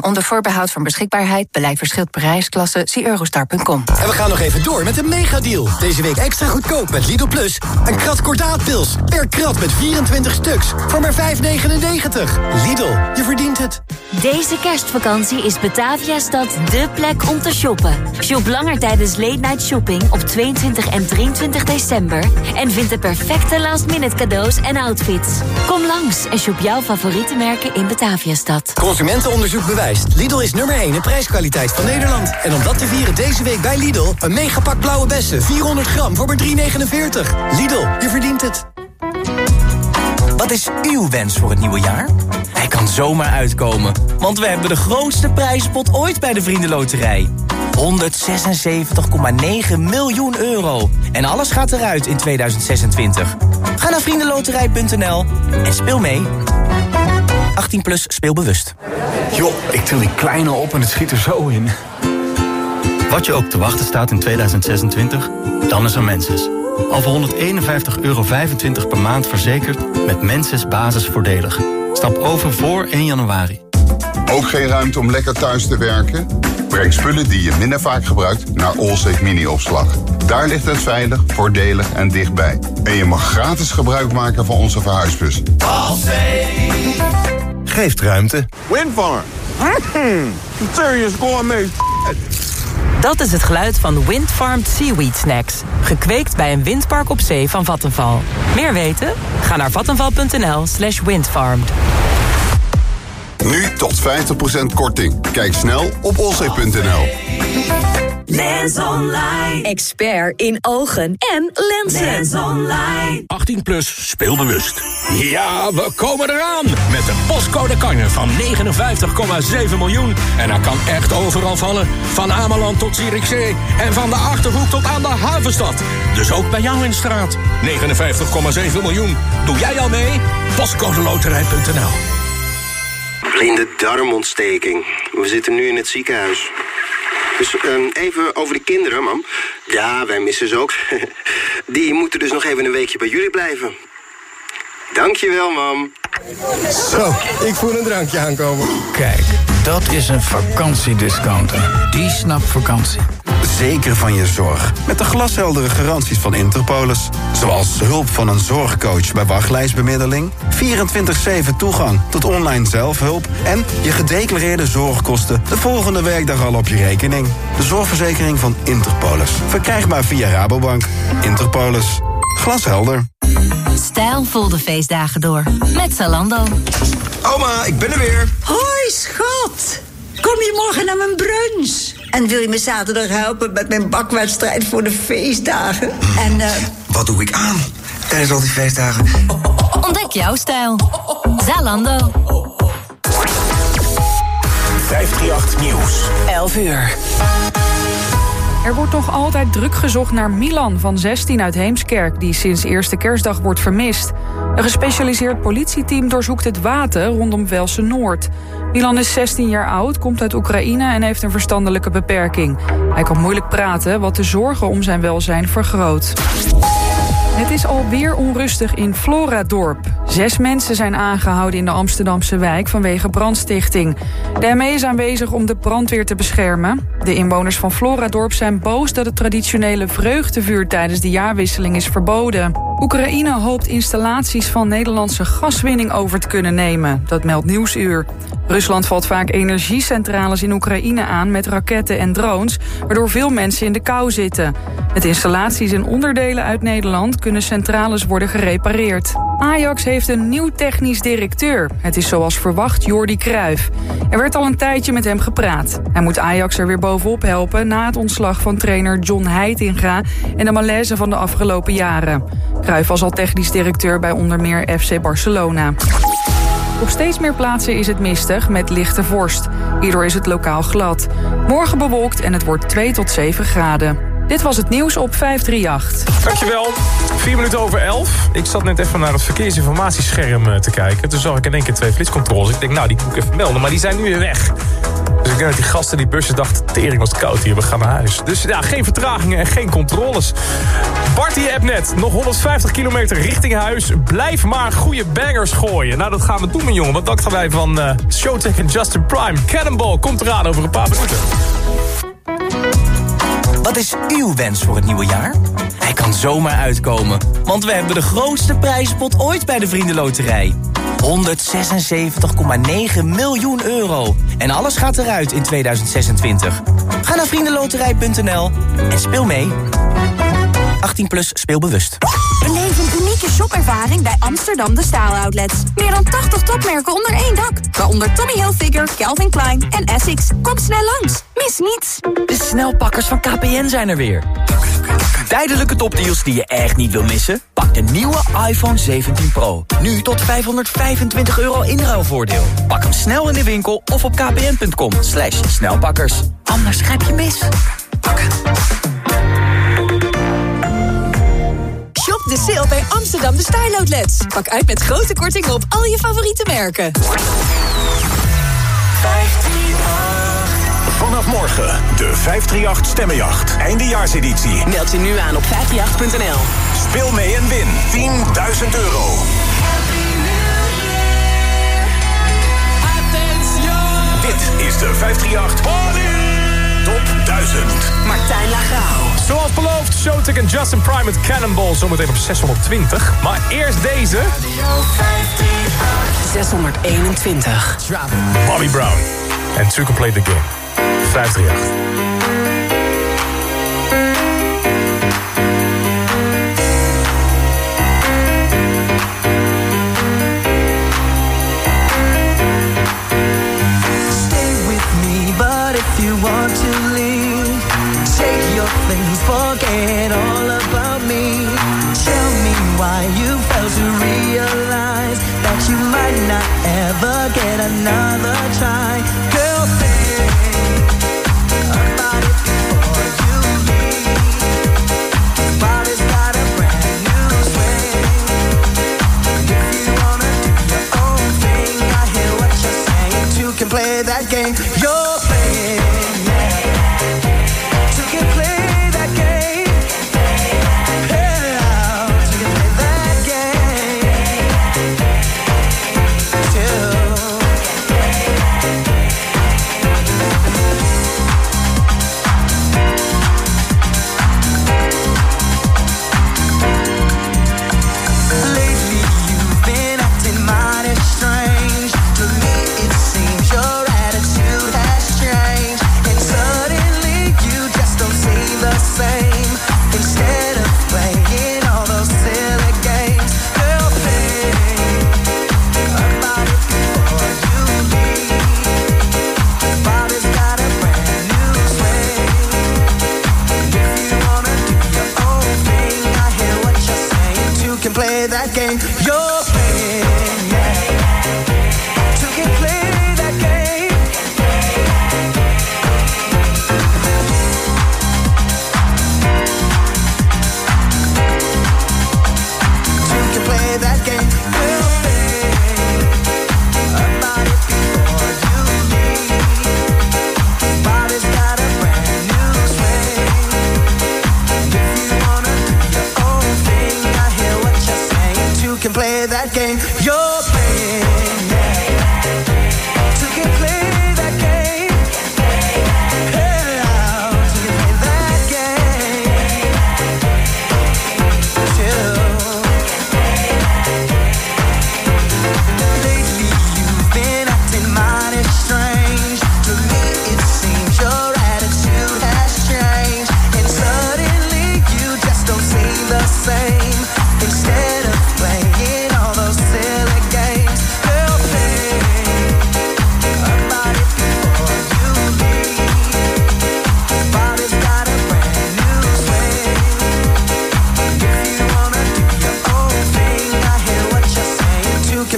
Onder voorbehoud van beschikbaarheid, beleid verschilt per reisklasse, zie eurostar.com. En we gaan nog even door met een megadeal. Deze week extra goedkoop met Lidl Plus. Een krat kordaatpils, per krat met 24 stuks, voor maar 5,99. Lidl, je verdient het. Deze kerstvakantie is Bataviastad dé plek om te shoppen. Shop langer tijdens Late Night Shopping op 22 en 23 december... en vind de perfecte last-minute cadeaus en outfits. Kom langs en shop jouw favoriete merken in Bataviastad. Consumentenonderzoek bewijst. Lidl is nummer 1 in prijskwaliteit van Nederland. En om dat te vieren deze week bij Lidl... een megapak blauwe bessen, 400 gram voor maar 3,49. Lidl, je verdient het. Wat is uw wens voor het nieuwe jaar? Hij kan zomaar uitkomen, want we hebben de grootste prijzenpot ooit bij de Vriendenloterij. 176,9 miljoen euro. En alles gaat eruit in 2026. Ga naar vriendenloterij.nl en speel mee. 18 plus speelbewust. Joh, ik til die kleine op en het schiet er zo in. Wat je ook te wachten staat in 2026, dan is er Menses. Al voor 151,25 euro per maand verzekerd met Menses basisvoordelig. Stap over voor 1 januari. Ook geen ruimte om lekker thuis te werken? Breng spullen die je minder vaak gebruikt naar Allsafe Mini-opslag. Daar ligt het veilig, voordelig en dichtbij. En je mag gratis gebruik maken van onze verhuisbus. Allsafe geeft ruimte. Windfarm. Mm, serious gourmet Dat is het geluid van Windfarmed Seaweed Snacks. Gekweekt bij een windpark op zee van Vattenval. Meer weten? Ga naar vattenval.nl slash windfarmed. Nu tot 50% korting. Kijk snel op olzee.nl. Lens Online. Expert in ogen en lenzen. Lens Online. 18 plus speelbewust. Ja, we komen eraan. Met de postcode kanjer van 59,7 miljoen. En hij kan echt overal vallen. Van Ameland tot Zierikzee. En van de Achterhoek tot aan de Havenstad. Dus ook bij jou in straat. 59,7 miljoen. Doe jij al mee? Postcodeloterij.nl Blinde darmontsteking. We zitten nu in het ziekenhuis. Dus um, even over de kinderen, mam. Ja, wij missen ze ook. Die moeten dus nog even een weekje bij jullie blijven. Dankjewel, mam. Zo, ik voel een drankje aankomen. Kijk, dat is een vakantiediscounter. Die snapt vakantie. Zeker van je zorg. Met de glasheldere garanties van Interpolis. Zoals hulp van een zorgcoach bij wachtlijstbemiddeling... 24-7 toegang tot online zelfhulp... en je gedeclareerde zorgkosten de volgende werkdag al op je rekening. De zorgverzekering van Interpolis. Verkrijgbaar via Rabobank. Interpolis. Glashelder. Stijlvol de feestdagen door. Met Zalando. Oma, ik ben er weer. Hoi, schat. Kom je morgen naar mijn brunch? En wil je me zaterdag helpen met mijn bakwedstrijd voor de feestdagen? En, uh... Wat doe ik aan tijdens al die feestdagen? Ontdek jouw stijl. Zalando. 538 Nieuws. 11 uur. Er wordt nog altijd druk gezocht naar Milan van 16 uit Heemskerk... die sinds eerste kerstdag wordt vermist. Een gespecialiseerd politieteam doorzoekt het water rondom Velsen Noord. Milan is 16 jaar oud, komt uit Oekraïne en heeft een verstandelijke beperking. Hij kan moeilijk praten, wat de zorgen om zijn welzijn vergroot. Het is alweer onrustig in Floradorp. Zes mensen zijn aangehouden in de Amsterdamse wijk vanwege brandstichting. De ME is aanwezig om de brandweer te beschermen. De inwoners van Floradorp zijn boos dat het traditionele vreugdevuur tijdens de jaarwisseling is verboden. Oekraïne hoopt installaties van Nederlandse gaswinning over te kunnen nemen. Dat meldt Nieuwsuur. Rusland valt vaak energiecentrales in Oekraïne aan met raketten en drones... waardoor veel mensen in de kou zitten. Met installaties en onderdelen uit Nederland kunnen centrales worden gerepareerd. Ajax heeft een nieuw technisch directeur. Het is zoals verwacht Jordi Cruijff. Er werd al een tijdje met hem gepraat. Hij moet Ajax er weer bovenop helpen... na het ontslag van trainer John Heitinga... en de malaise van de afgelopen jaren. Cruijff was al technisch directeur bij onder meer FC Barcelona. Op steeds meer plaatsen is het mistig met lichte vorst. Hierdoor is het lokaal glad. Morgen bewolkt en het wordt 2 tot 7 graden. Dit was het nieuws op 538. Dankjewel. 4 minuten over 11. Ik zat net even naar het verkeersinformatiescherm te kijken. Toen zag ik in één keer twee flitscontroles. Ik denk, nou, die moet ik even melden. Maar die zijn nu weer weg. Dus ik denk dat die gasten die busjes dachten... tering was koud hier, we gaan naar huis. Dus ja, geen vertragingen en geen controles. Bart die app net, nog 150 kilometer richting huis. Blijf maar goede bangers gooien. Nou, dat gaan we doen, mijn jongen. Wat dachten wij van uh, Showtech en Justin Prime? Cannonball komt eraan over een paar minuten. Wat is uw wens voor het nieuwe jaar? Hij kan zomaar uitkomen, want we hebben de grootste prijzenpot ooit bij de Vriendenloterij. 176,9 miljoen euro. En alles gaat eruit in 2026. Ga naar vriendenloterij.nl en speel mee. 18 plus speelbewust. Beleef een unieke shopervaring bij Amsterdam De Staal Outlets. Meer dan 80 topmerken onder één dak. Waaronder Tommy Hilfiger, Calvin Klein en Essex. Kom snel langs. Mis niets. De snelpakkers van KPN zijn er weer. Tijdelijke topdeals die je echt niet wil missen? Pak de nieuwe iPhone 17 Pro. Nu tot 525 euro inruilvoordeel. Pak hem snel in de winkel of op kpn.com. Slash snelpakkers. Anders grijp je mis. De sale bij Amsterdam de Style Outlets. Pak uit met grote korting op al je favoriete merken. Vanaf morgen de 538 Stemmenjacht. Eindejaarseditie. Meld je nu aan op 538.nl. Speel mee en win 10.000 euro. Dit is de 538 Top 1000. Martijn Lagrauw. Zoals beloofd, Showtek en Justin Prime met Cannonball zometeen op 620. Maar eerst deze. 621. Bobby Brown. En To Complete the Game. 538. Things, forget all about me. Tell me why you failed to realize that you might not ever get another try.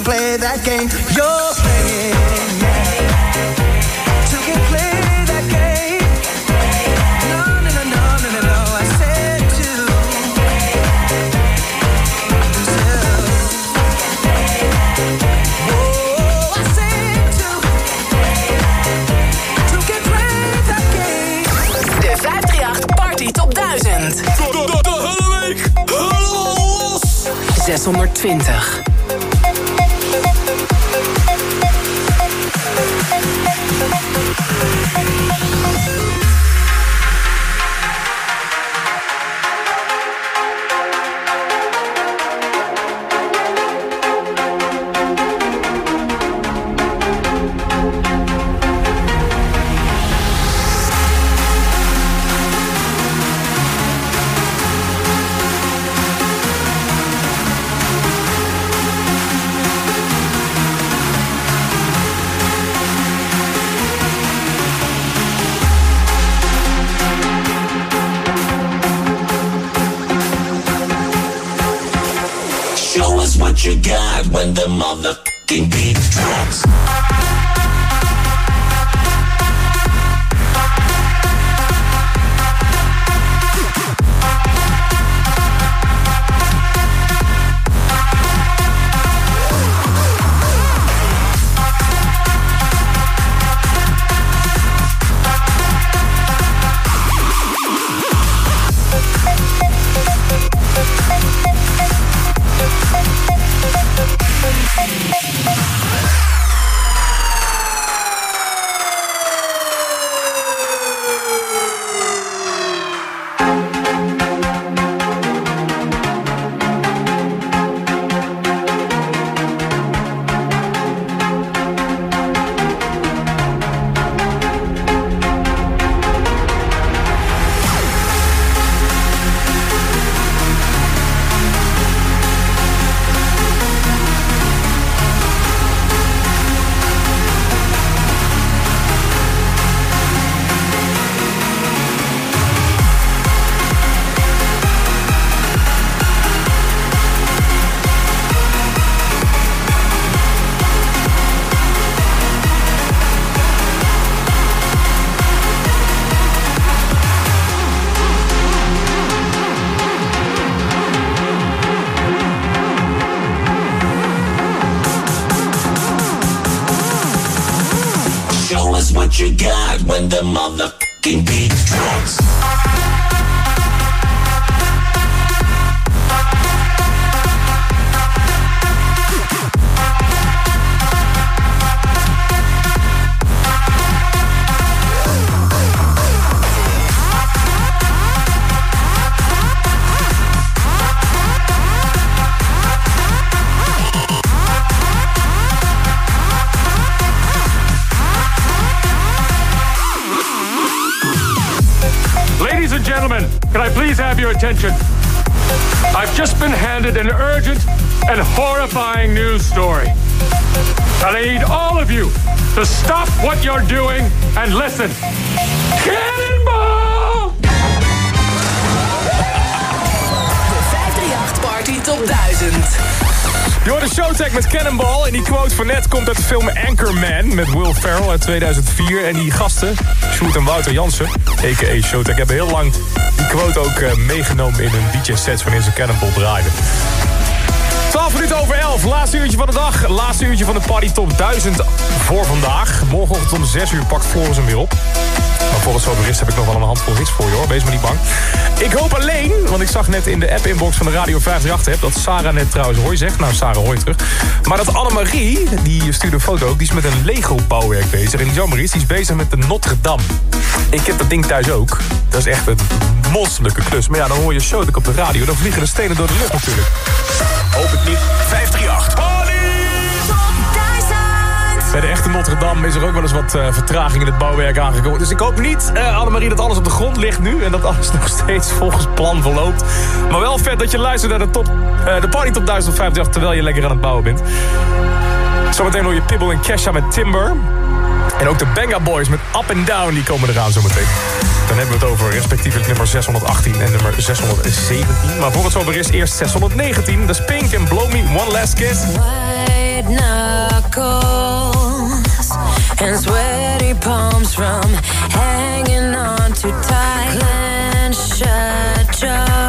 play that game you're playing. You can play that game. No, no, no, no, no, no, no. I said to you. Oh, I said you. You can play that game. De 538 Party Top 1000. De, de, hele week. Hallo. 620. De showtag met Cannonball. En die quote van net komt uit de film Anchorman met Will Ferrell uit 2004. En die gasten, Sjoerd en Wouter Jansen, a.k.a. Showtag, hebben heel lang die quote ook eh, meegenomen in hun DJ-sets wanneer ze Cannonball draaiden. 12 minuten over 11, laatste uurtje van de dag. Laatste uurtje van de Party Top 1000 voor vandaag. Morgenochtend om 6 uur pakt Floris hem weer op. Maar voor het heb ik nog wel een handvol hits voor je hoor. Wees maar niet bang. Ik hoop alleen, want ik zag net in de app-inbox van de Radio 538... dat Sarah net trouwens hoi zegt. Nou, Sarah hooi terug. Maar dat Annemarie, die stuurde een foto ook... die is met een Lego-bouwwerk bezig. En die zomer is, die is bezig met de Notre Dame. Ik heb dat ding thuis ook. Dat is echt een monsterlijke klus. Maar ja, dan hoor je zo op de radio. Dan vliegen de stenen door de lucht natuurlijk. Hoop het niet. 538. Bij de echte Notre Dame is er ook wel eens wat eh, vertraging in het bouwwerk aangekomen. Dus ik hoop niet, eh Annemarie, dat alles op de grond ligt nu... en dat alles nog steeds volgens plan verloopt. Maar wel vet dat je luistert naar de, top, eh, de Party Top 1050... terwijl je lekker aan het bouwen bent. Zometeen hoor je Pibble en Kesha met Timber. En ook de Banga Boys met Up and Down, die komen eraan zometeen. Dan hebben we het over respectievelijk nummer 618 en nummer 617. Maar voor het zover is eerst 619. Dat is Pink en Blow Me One Last Kiss. White knuckles and sweaty palms from hanging on too tight. Clenched shut jaw.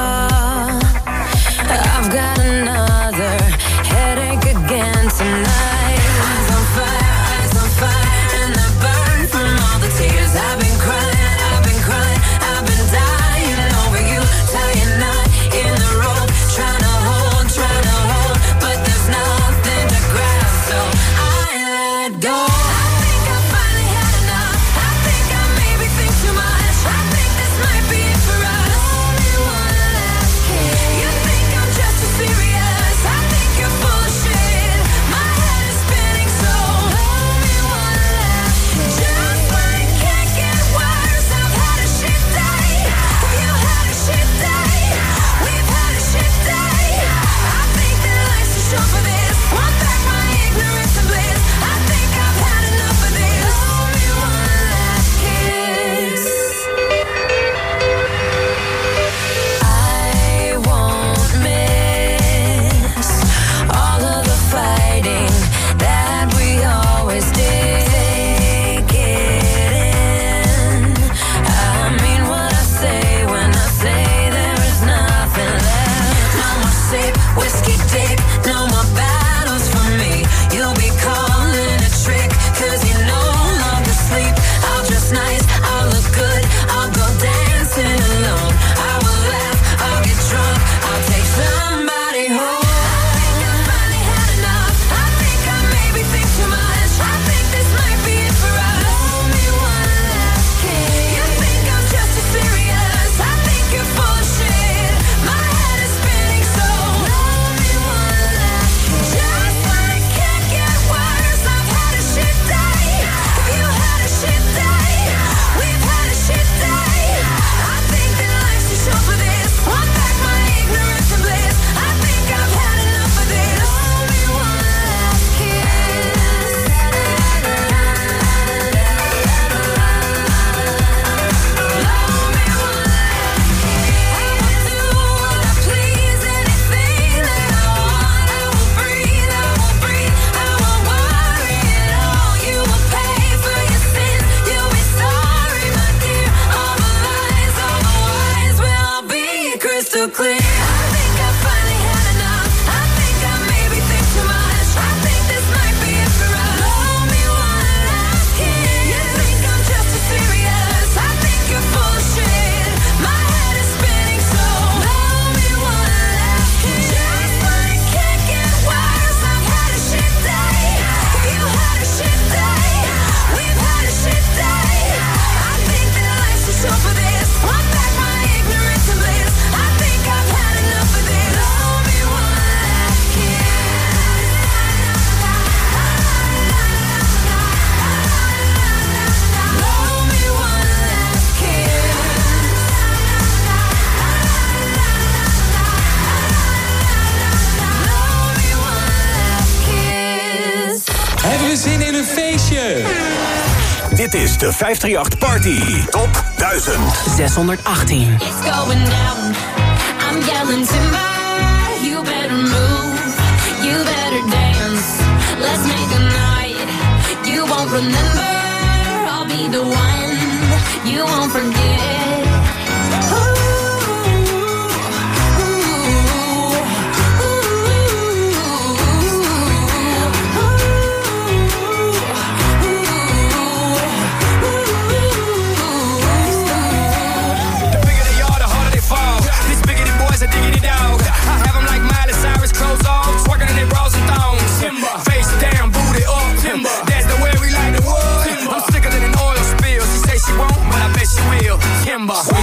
538 Party. Top 1618. It's going down. I'm yelling timber. You better move. You better dance. Let's make a night. You won't remember. number.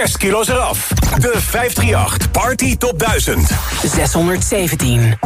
kerstkilo's eraf. De 538 Party Top 1000. 617.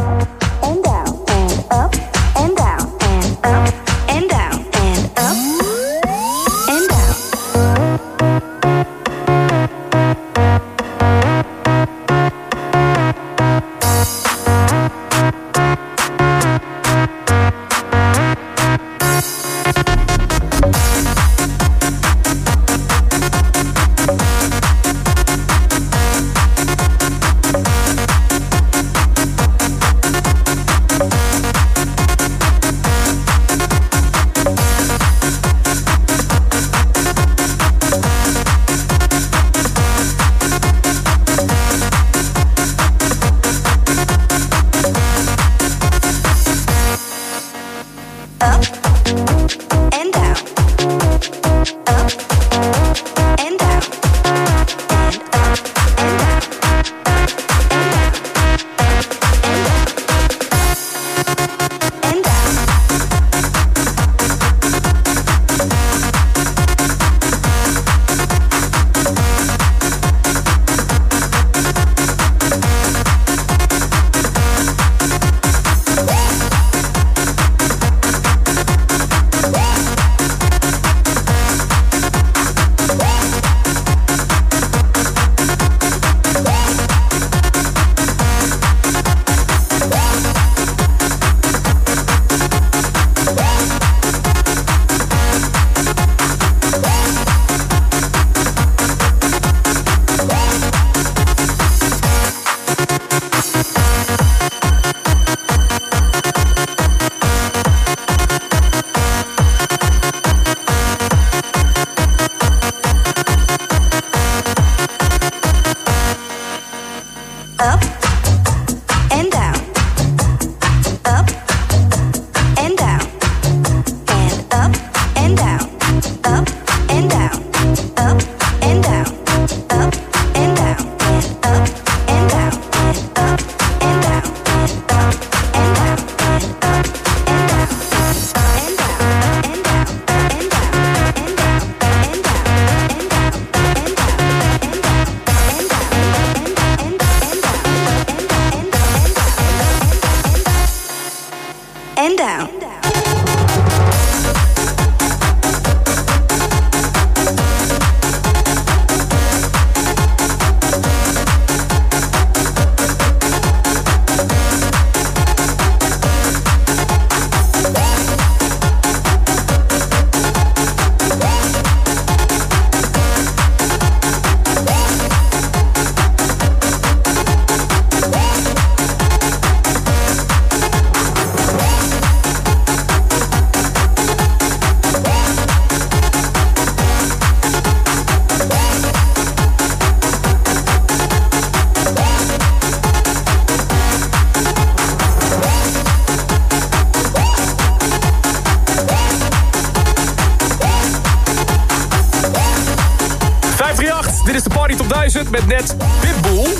2000 met net Pitbull.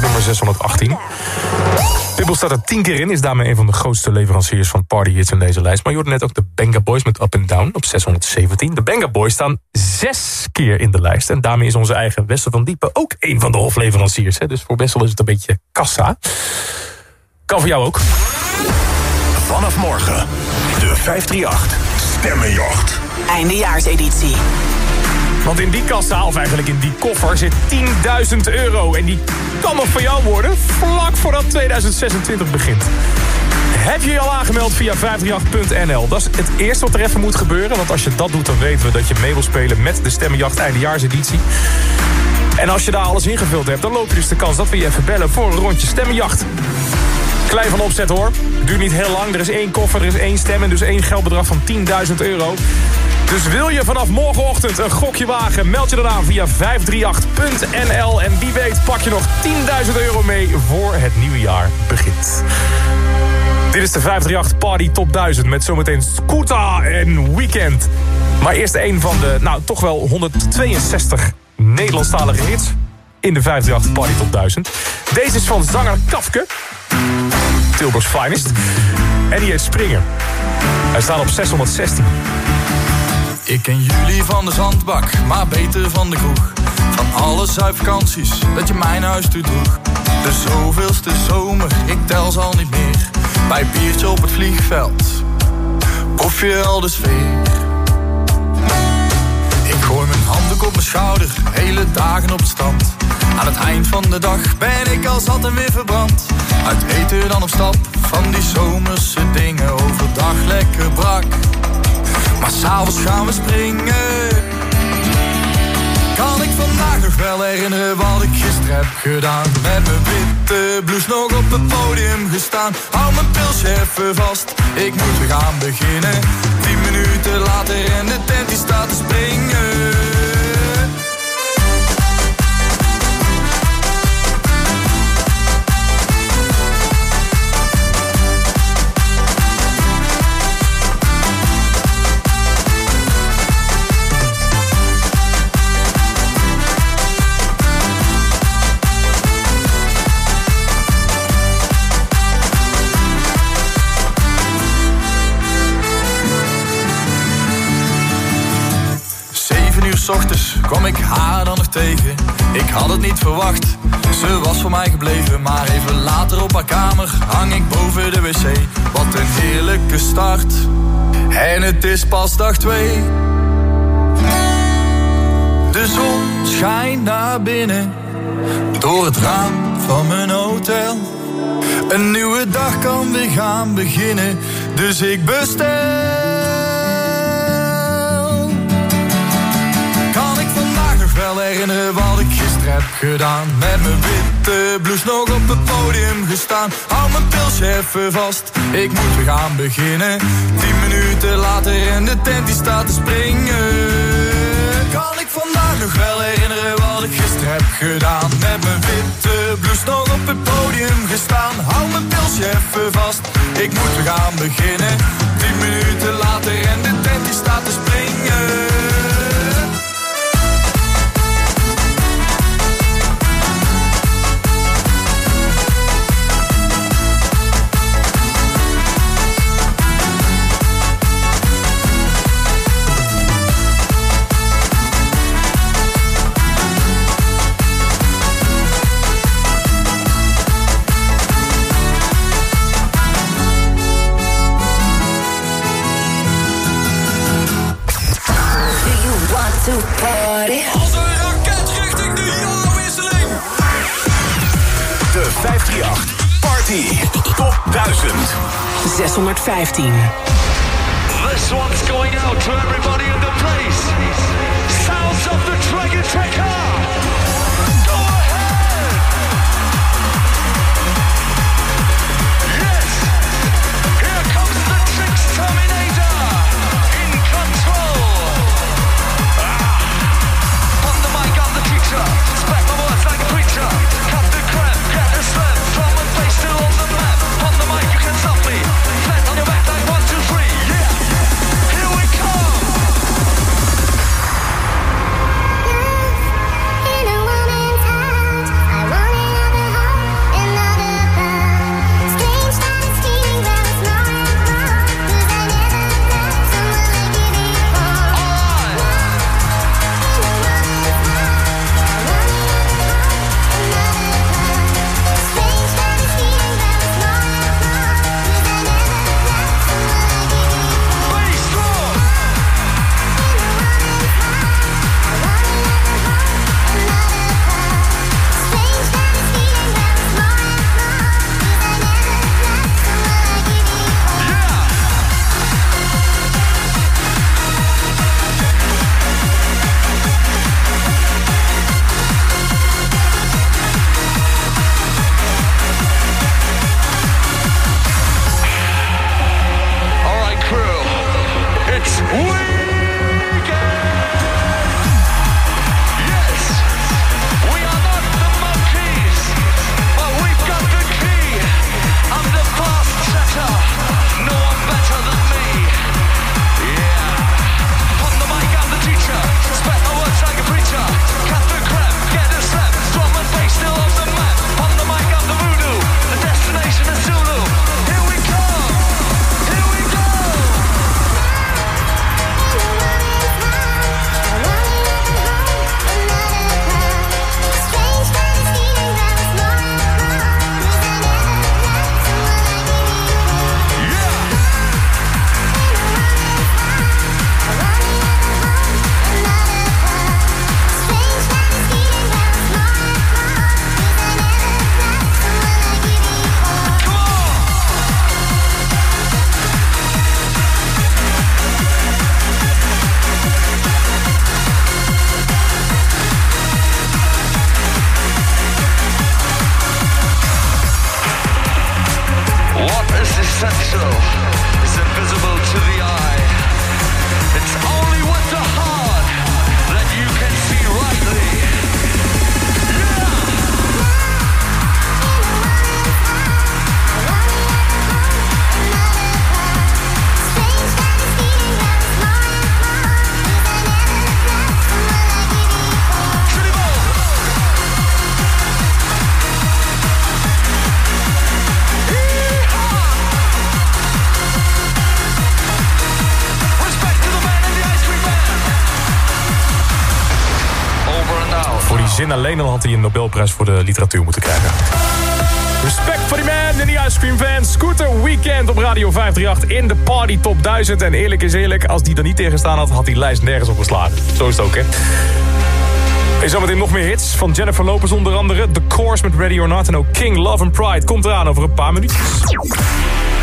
Nummer 618. Pitbull staat er 10 keer in, is daarmee een van de grootste leveranciers van partyhits in deze lijst. Maar je hoorde net ook de Benga Boys met Up and Down op 617. De Benga Boys staan zes keer in de lijst. En daarmee is onze eigen Wessel van Diepen ook een van de hofleveranciers. Hè? Dus voor Wessel is het een beetje kassa. Kan voor jou ook. Vanaf morgen de 538 Stemmenjacht. Eindejaarseditie. Want in die kassa, of eigenlijk in die koffer, zit 10.000 euro. En die kan nog van jou worden, vlak voordat 2026 begint. Heb je je al aangemeld via 538.nl? Dat is het eerste wat er even moet gebeuren. Want als je dat doet, dan weten we dat je mee wil spelen met de Stemmenjacht eindejaarseditie. En als je daar alles ingevuld hebt, dan loop je dus de kans dat we je even bellen voor een rondje Stemmenjacht. Klein van opzet hoor. Duurt niet heel lang. Er is één koffer, er is één stem en dus één geldbedrag van 10.000 euro. Dus wil je vanaf morgenochtend een gokje wagen, meld je dan aan via 538.nl. En wie weet pak je nog 10.000 euro mee voor het nieuwe jaar begint. Dit is de 538 Party Top 1000 met zometeen Scooter en Weekend. Maar eerst een van de, nou toch wel 162 Nederlandstalige hits in de 538 Party Top 1000. Deze is van zanger Kafke, Tilburgs Finest. En die heet Springer. Hij staat op 616. Ik ken jullie van de zandbak, maar beter van de kroeg. Van alle zuipvakanties, dat je mijn huis toe droeg. De zoveelste zomer, ik tel ze al niet meer. Bij biertje op het vliegveld, proef je al de sfeer. Gooi mijn handdoek op mijn schouder, hele dagen op het strand. Aan het eind van de dag ben ik al zat en weer verbrand. Uit eten dan op stap, van die zomerse dingen. Overdag lekker brak, maar s'avonds gaan we springen. Kan ik vandaag nog wel herinneren wat ik gisteren heb gedaan? Met mijn witte blouse nog op het podium gestaan. Hou mijn pilsje even vast, ik moet weer gaan beginnen. Minuten later en de tent die staat springen. Ochtends kwam ik haar dan nog tegen. Ik had het niet verwacht, ze was voor mij gebleven. Maar even later op haar kamer hang ik boven de wc. Wat een heerlijke start. En het is pas dag twee. De zon schijnt naar binnen door het raam van mijn hotel. Een nieuwe dag kan weer gaan beginnen, dus ik bestel. Herinneren wat ik gisteren heb gedaan? Met mijn witte blouse nog op het podium gestaan. Hou mijn pilsje even vast, ik moet weer gaan beginnen. Tien minuten later en de tent die staat te springen. Kan ik vandaag nog wel herinneren wat ik gisteren heb gedaan? Met mijn witte blouse nog op het podium gestaan. Hou mijn pilsje even vast, ik moet weer gaan beginnen. Tien minuten later en de tent die staat te springen. Top 1000. 615. This one's going out to everybody in the place. Sounds of the Dragon Checker. Nobelprijs voor de literatuur moeten krijgen. Respect voor die man en die ice cream fans. Scooter Weekend op Radio 538 in de Party Top 1000. En eerlijk is eerlijk, als die er niet tegenstaan had... had die lijst nergens op geslagen. Zo is het ook, hè. En zometeen nog meer hits van Jennifer Lopez onder andere. The Course met Ready or Not en ook King Love and Pride komt eraan over een paar minuutjes.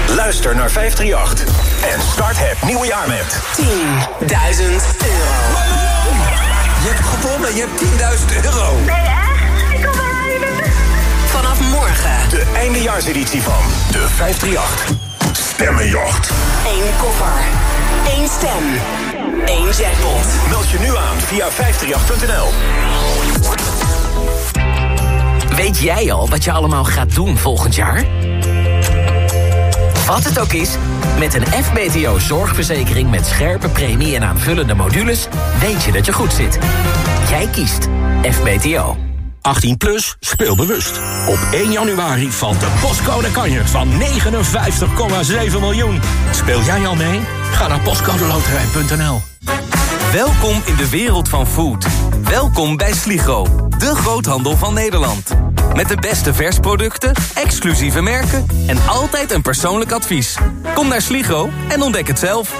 Luister naar 538 en start het nieuwe jaar met 10.000 euro. Je hebt gewonnen, je hebt 10.000 euro. Morgen. de eindejaarseditie van de 538 Stemmenjacht. één koffer. één stem. één jackpot. Meld je nu aan via 538.nl. Weet jij al wat je allemaal gaat doen volgend jaar? Wat het ook is, met een FBTO zorgverzekering met scherpe premie en aanvullende modules... weet je dat je goed zit. Jij kiest FBTO. 18 plus, speel bewust. Op 1 januari valt de postcode kanjer van 59,7 miljoen. Speel jij al mee? Ga naar postcodeloterij.nl. Welkom in de wereld van food. Welkom bij Sligo, de groothandel van Nederland. Met de beste versproducten, exclusieve merken en altijd een persoonlijk advies. Kom naar Sligo en ontdek het zelf.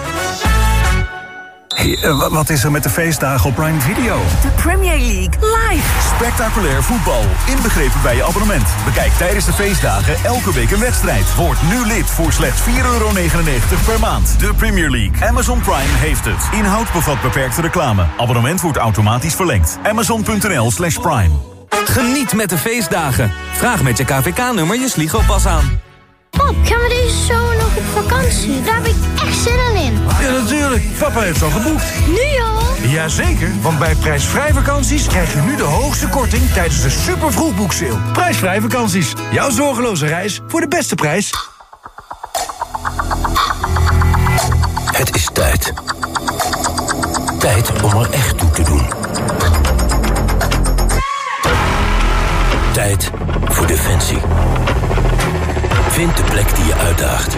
Hey, eh, wa- wat is er met de feestdagen op Prime Video? De Premier League live. Spectaculair voetbal, inbegrepen bij je abonnement. Bekijk tijdens de feestdagen elke week een wedstrijd. Word nu lid voor slechts 4,99 per maand. De Premier League. Amazon Prime heeft het. Inhoud bevat beperkte reclame. Abonnement wordt automatisch verlengd. Amazon.nl slash prime. Geniet met de feestdagen. Vraag met je KVK-nummer je Sligo-pas aan. Pap, gaan we deze zomer nog op vakantie? Daar heb ik echt zin in. Ja, natuurlijk. Papa heeft al geboekt. Nu al? Jazeker, want bij prijsvrij vakanties krijg je nu de hoogste korting tijdens de super vroegboekseil. Prijsvrij vakanties. Jouw zorgeloze reis voor de beste prijs. Het is tijd. Tijd om er echt toe te doen. Tijd voor Defensie. Vind de plek die je uitdaagt.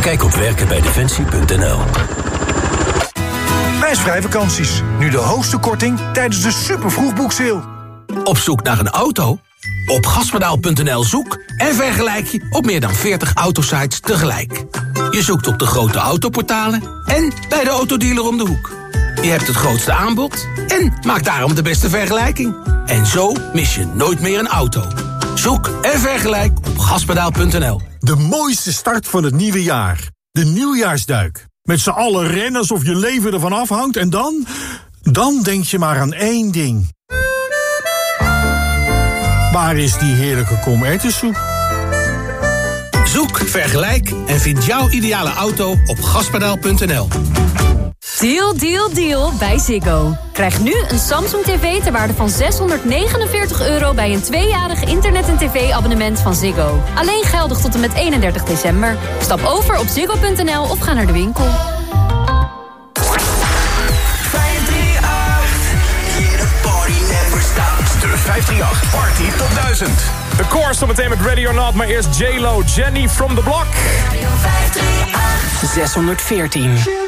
Kijk op werkenbijdefensie.nl. Prijsvrij vakanties. Nu de hoogste korting tijdens de super vroegboekseil. Op zoek naar een auto? Op gaspedaal.nl zoek en vergelijk je op meer dan 40 autosites tegelijk. Je zoekt op de grote autoportalen en bij de autodealer om de hoek. Je hebt het grootste aanbod en maak daarom de beste vergelijking. En zo mis je nooit meer een auto. Zoek en vergelijk op gaspedaal.nl. De mooiste start van het nieuwe jaar. De nieuwjaarsduik. Met z'n allen rennen alsof je leven ervan afhangt en dan... Dan denk je maar aan één ding. Waar is die heerlijke komertensoep? Zoek, vergelijk en vind jouw ideale auto op gaspedaal.nl. Deal, deal, deal bij Ziggo. Krijg nu een Samsung TV ter waarde van 649 euro... bij een tweejarig internet- en tv-abonnement van Ziggo. Alleen geldig tot en met 31 december. Stap over op ziggo.nl of ga naar de winkel. De 538 Party Top 1000. De course zometeen met Ready or Not, maar eerst J-Lo, Jenny from the Block. 614.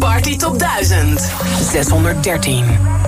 Party Top 1000. 613.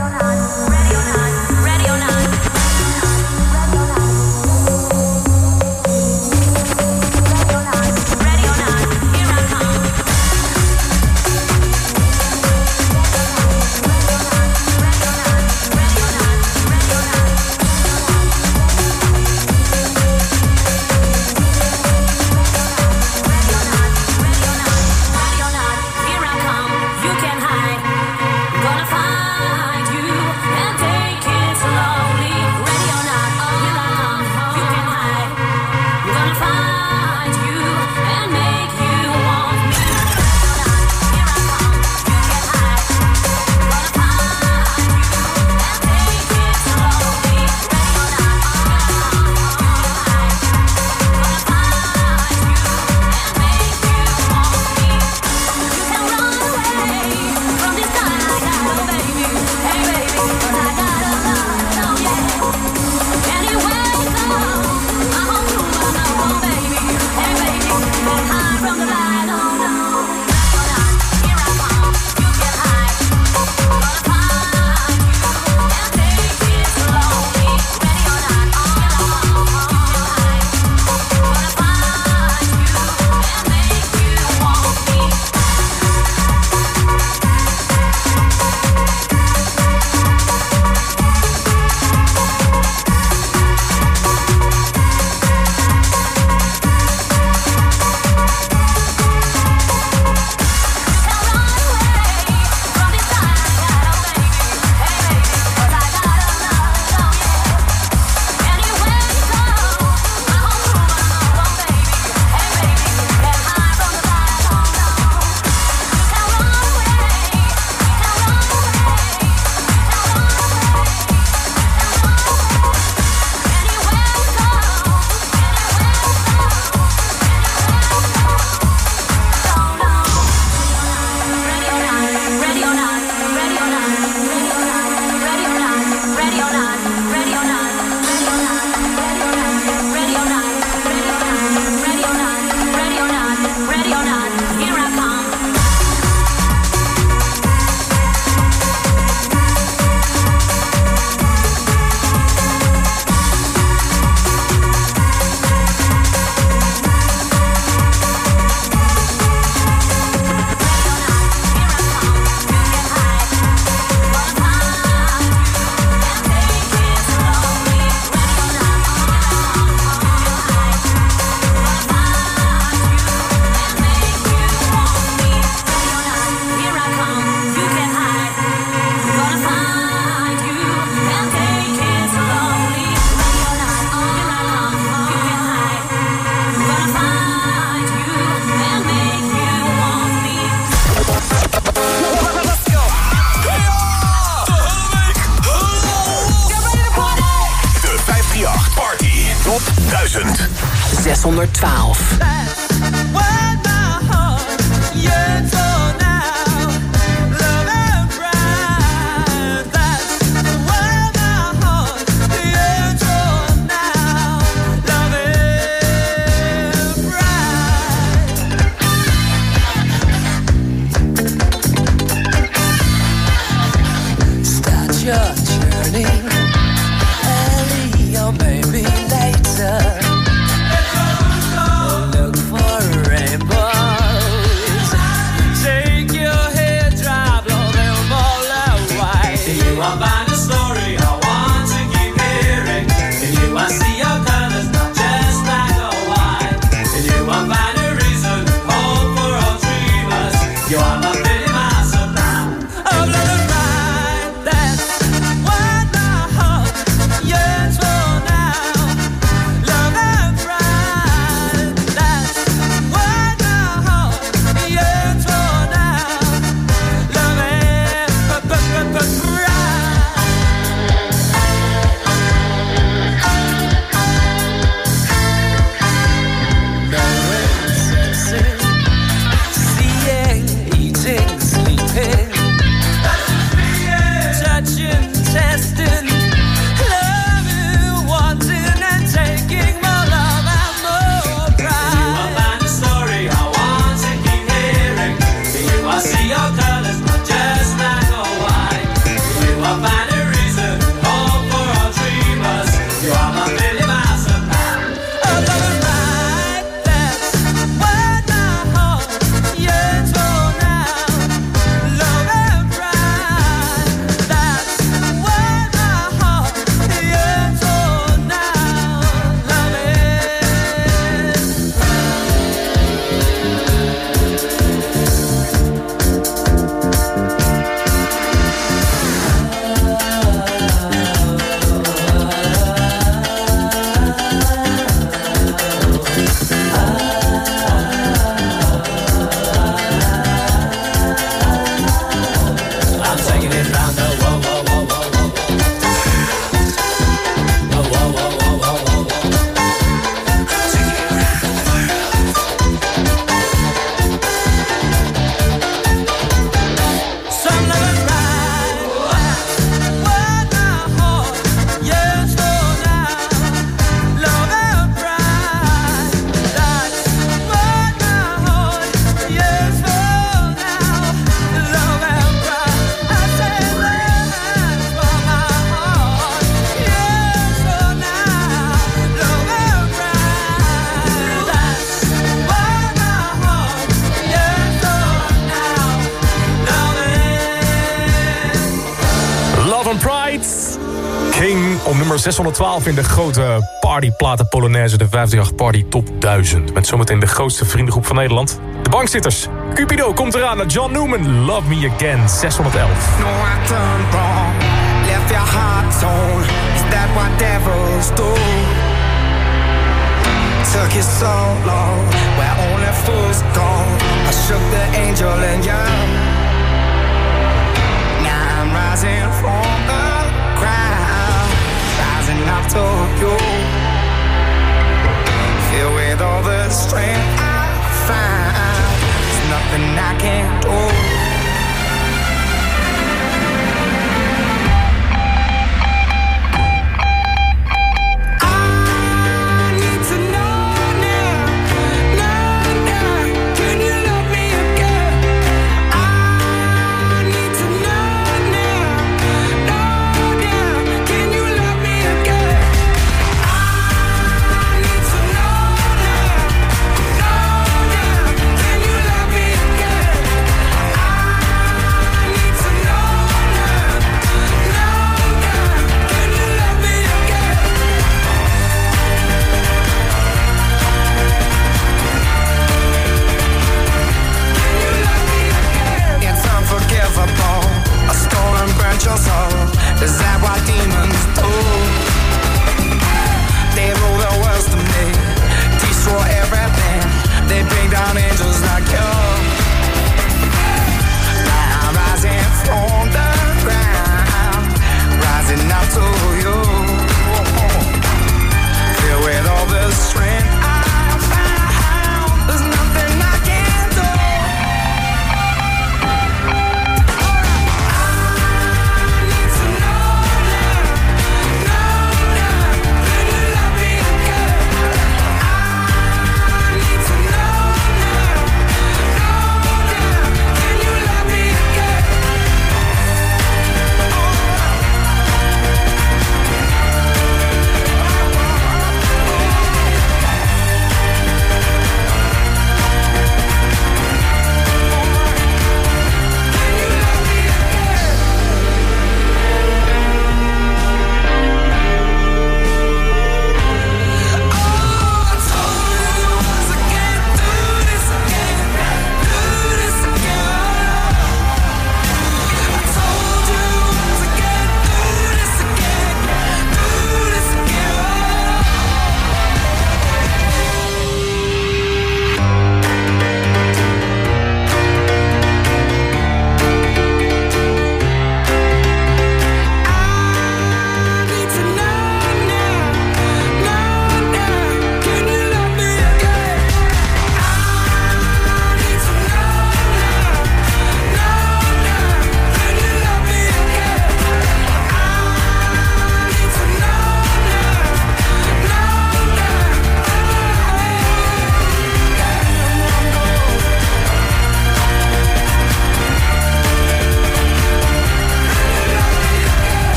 612 in de grote partyplaten Polonaise, de 538 Party Top 1000. Met zometeen de grootste vriendengroep van Nederland. De bankzitters. Cupido komt eraan naar John Newman. Love Me Again, 611. No, I turned wrong. Left your heart torn. Is that what devils do? Took you so long. Where only fools gone. I shook the angel and young. Now I'm rising from the ground. after you. Filled with all the strength I find, there's nothing I can't do.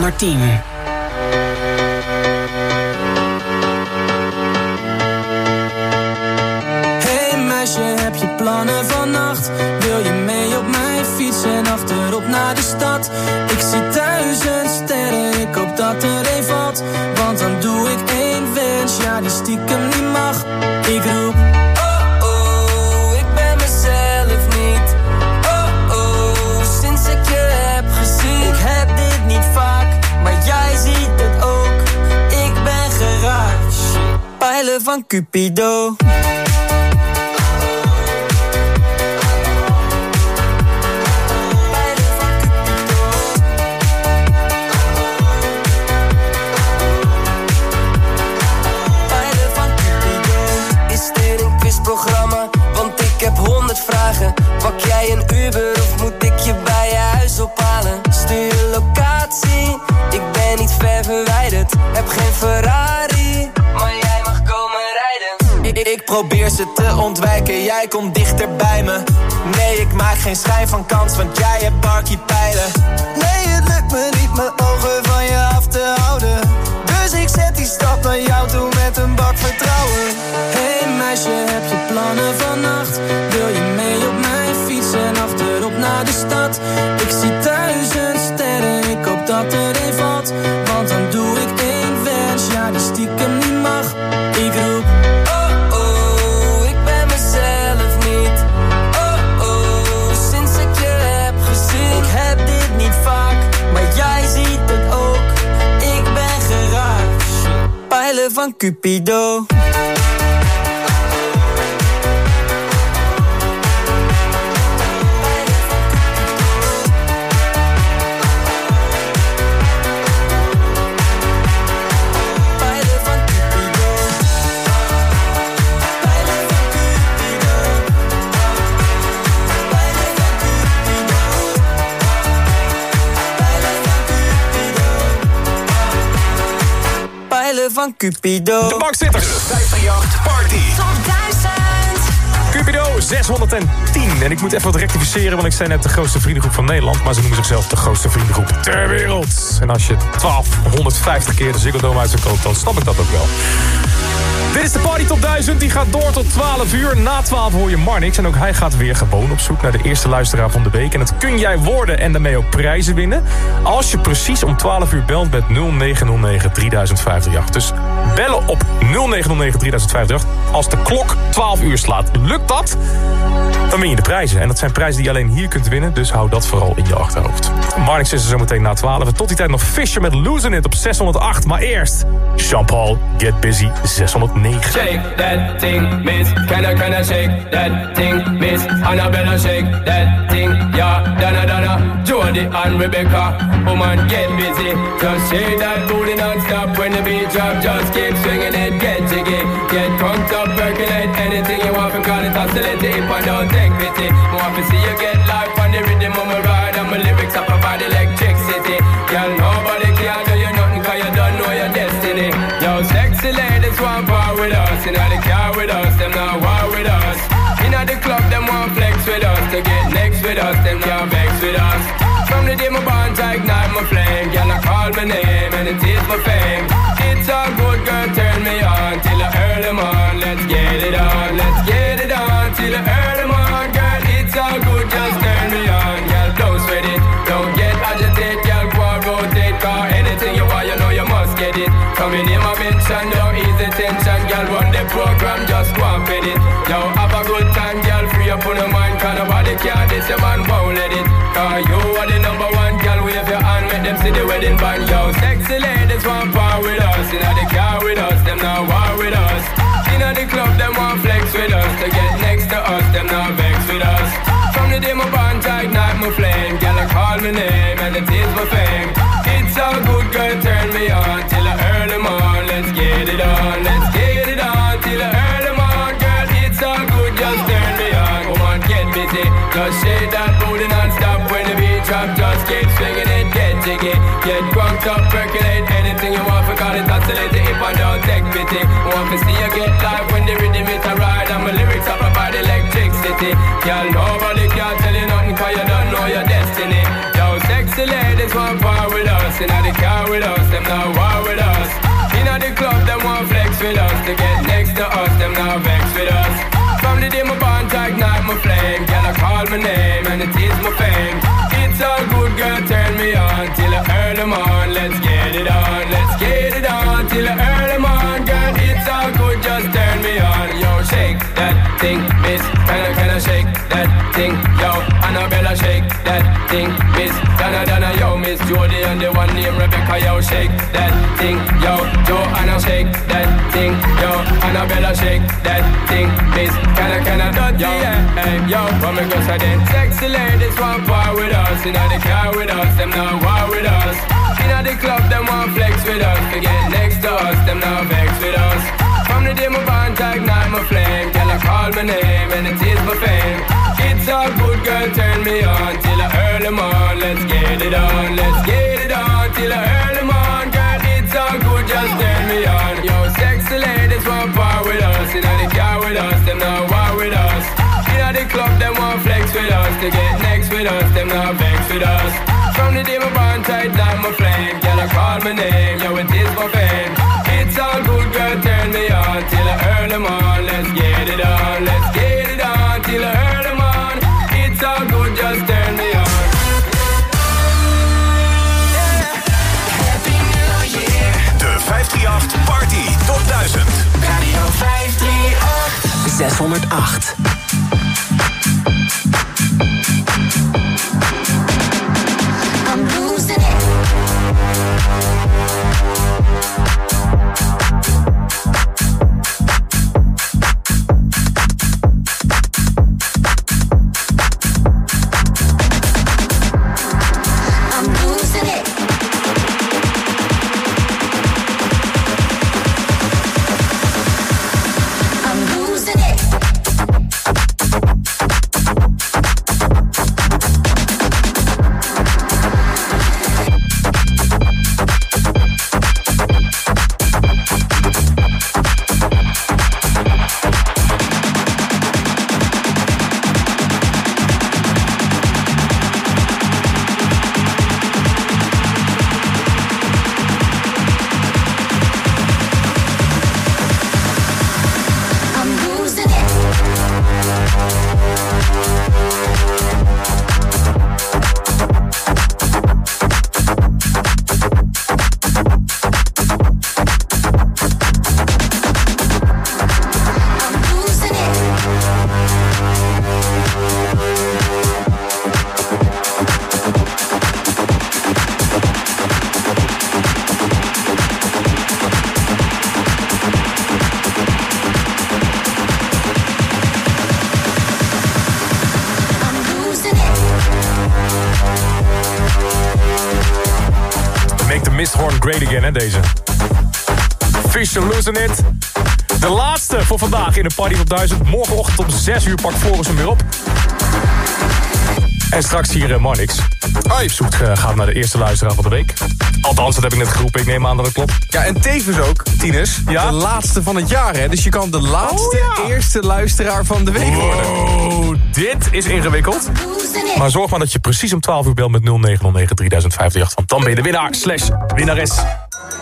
610. Hey meisje, heb je plannen vannacht? Wil je mee op mijn fiets en achterop naar de stad? Ik zie duizend sterren, ik hoop dat er een valt. Want dan doe ik één wens, ja die stiekem van Cupido. Probeer ze te ontwijken, jij komt dichter bij me. Nee, ik maak geen schijn van kans, want jij hebt barkie pijlen. Nee, het lukt me niet mijn ogen van je af te houden. Dus ik zet die stap naar jou toe met een bak vertrouwen. Hey meisje, heb je plannen vannacht? Wil je mee op mijn fiets en achterop naar de stad? Ik zie duizend sterren, ik hoop dat er een valt. Want dan doe ik één wens, ja die stiekem niet mag. Cupido. Van Cupido. De bankzitters. 538 Party. Top 1000. Cupido 610. En ik moet even wat rectificeren, want ik zei net de grootste vriendengroep van Nederland. Maar ze noemen zichzelf de grootste vriendengroep ter wereld. En als je 1250 keer de Ziggo Dome uit zou kopen, dan snap ik dat ook wel. Dit is de Party Top 1000. Die gaat door tot 12 uur. Na 12 hoor je Marnix. En ook hij gaat weer gewoon op zoek naar de eerste luisteraar van de week. En dat kun jij worden en daarmee ook prijzen winnen. Als je precies om 12 uur belt met 0909 3058. Dus bellen op 0909 3058. Als de klok 12 uur slaat. Lukt dat? Dan win je de prijzen. En dat zijn prijzen die je alleen hier kunt winnen. Dus hou dat vooral in je achterhoofd. Marnix is er zometeen na 12. En tot die tijd nog Fisher met Losing It op 608. Maar eerst Jean-Paul Get Busy 609. Shake that thing, miss. Can I, can I shake that thing, miss? Annabella shake that thing, yeah. Donna, Donna, Jody and Rebecca. Woman, get busy. Just shake that booty non-stop when the beat drop. Just keep swinging it, get jiggy. Get drunk up, percolate anything you want. For call it oscillate if I don't take pity. Want to see you get life on the rhythm of my ride. And my lyrics up I provide electricity. To get next with us, them can't vex with us. From the day my bond, I ignite my flame. Girl, I call my name and it is my fame. It's a good girl, turn me on till I earn on. Let's get it on, let's get it on till I earn on. Girl, it's all good, just turn me on. Girl, don't sweat it, don't get agitated. Girl, go rotate, car anything you want, you know you must get it. Coming in my mention, don't ease the tension. Girl, run the program, just go and fit it. Yo, have a good time, girl, free up on the mind. Nobody can this, your man won't let it. Cause you are the number one, girl, wave your hand, make them see the wedding band. Yo, sexy ladies want power with us. Inna the car with us, them not war with us. Inna the club, them want flex with us. To get next to us, them not vex with us. From the day my bond, I ignite my flame. Girl, I call my name and it is my fame. It's all good, girl, turn me on till I earn them on. Let's get it on, let's get it on till I earn busy. Just shake that booty non-stop when the beat drop. Just keep swinging it, get jiggy. Get drunk up, percolate anything you want. For call it oscillate if I don't take pity. Want to see you get live when the rhythm is a ride. And my lyrics are provide electricity. Girl, nobody can tell you nothing cause you don't know your destiny. Yo, sexy ladies want power with us. Inna the car with us, them now war with us. Inna the club, them want flex with us. To get next to us, them now vex with us. From the day my bond to ignite my flame, Call my name and it is my fame. It's all good, girl, turn me on till I earn them on. Let's get thing, miss. Can I, can I shake that thing? Yo, Annabella, shake that thing, miss. Donna, Donna, yo, miss Jody and the one named Rebecca, yo, shake that thing, yo. Joanna, shake that thing, yo. Annabella, shake that thing, miss. Can I, can I, yo, hey, yo, what me go say then? Sexy ladies want part with us, inna the car with us, them now war with us. Inna the club, them want flex with us, They get next to us, them now vex with us. From the day my bond to ignite my flame, girl I call my name and it is my fame. It's all good, girl, turn me on till I earn them on. Let's get it on, let's get it on till I earn them on, girl. It's all good, just turn me on. Yo, sexy ladies want part with us, inna the car with us, them now war with us. Inna the club, them want flex with us, to get next with us, them now vex with us. From the day my bond tight down my flame, girl I call my name, yo it is my fame. It's all good, girl, turn me on till I earn them on. Let's get it on, let's get it on till I earn them on. It's all good, just turn me on. De 538 Party Top 1000. Radio 538. 608. De laatste voor vandaag in de Party op 1000. Morgenochtend om 6 uur pakt Floris hem weer op. En straks hier uh, Marnix. Hoi. Zoekt uh, gaan we naar de eerste luisteraar van de week. Althans, dat heb ik net geroepen. Ik neem aan dat het klopt. Ja, en tevens ook, Tinus, Ja? de laatste van het jaar. Hè? Dus je kan de laatste, eerste luisteraar van de week worden. Oh, dit is ingewikkeld. Maar zorg maar dat je precies om 12 uur belt met 0909 3058. Want dan ben je de winnaar slash winnares.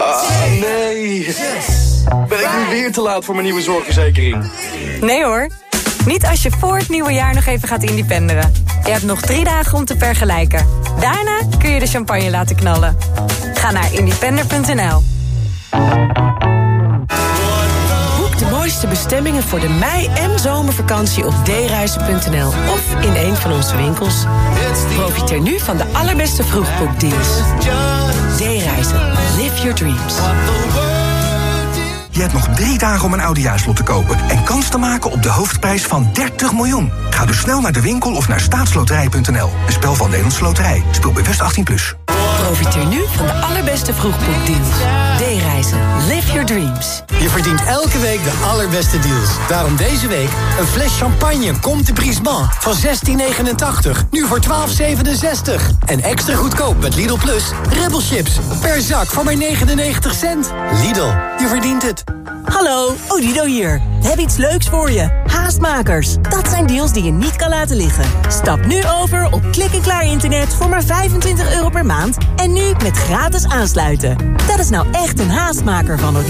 8, nee. Ben ik nu weer te laat voor mijn nieuwe zorgverzekering? Nee hoor. Niet als je voor het nieuwe jaar nog even gaat independeren. Je hebt nog drie dagen om te vergelijken. Daarna kun je de champagne laten knallen. Ga naar independer.nl. Mooiste bestemmingen voor de mei- en zomervakantie op dereizen.nl of in een van onze winkels. Profiteer nu van de allerbeste vroegboekdeals. D-reizen. Live your dreams. Je hebt nog drie dagen om een oudejaarslot te kopen... en kans te maken op de hoofdprijs van 30 miljoen. Ga dus snel naar de winkel of naar staatsloterij.nl. Een spel van Nederlandse Loterij. Speel bewust 18+. Plus. Profiteer nu van de allerbeste vroegboekdeals. D-reizen. Live your dreams. Je verdient elke week de allerbeste deals. Daarom deze week een fles champagne Comte de Brisbane van 16,89. Nu voor 12,67. En extra goedkoop met Lidl Plus. Rebel chips per zak voor maar 99 cent. Lidl, je verdient het. Hallo, Odido hier. We hebben iets leuks voor je. Haastmakers. Dat zijn deals die je niet kan laten liggen. Stap nu over op klik-en-klaar internet voor maar 25 euro per maand. En nu met gratis aansluiten. Dat is nou echt een haastmaker van Odido.